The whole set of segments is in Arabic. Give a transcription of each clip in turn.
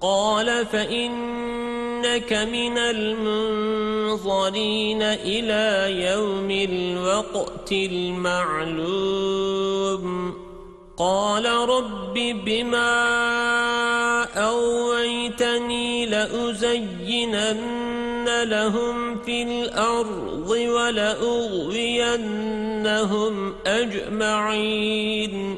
قال فإنك من المنظرين إلى يوم الوقت المعلوم. قال رب بما أويتني لأزينن لهم في الأرض ولأغوينهم أجمعين.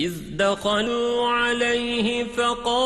إذ دخلوا عليه فقال